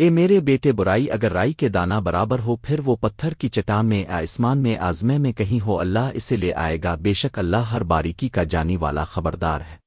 اے میرے بیٹے برائی اگر رائی کے دانہ برابر ہو، پھر وہ پتھر کی چٹا میں، آسمان میں، آزمے میں کہیں ہو، اللہ اسے لے آئے گا۔ بے شک اللہ ہر باریکی کا جانی والا خبردار ہے۔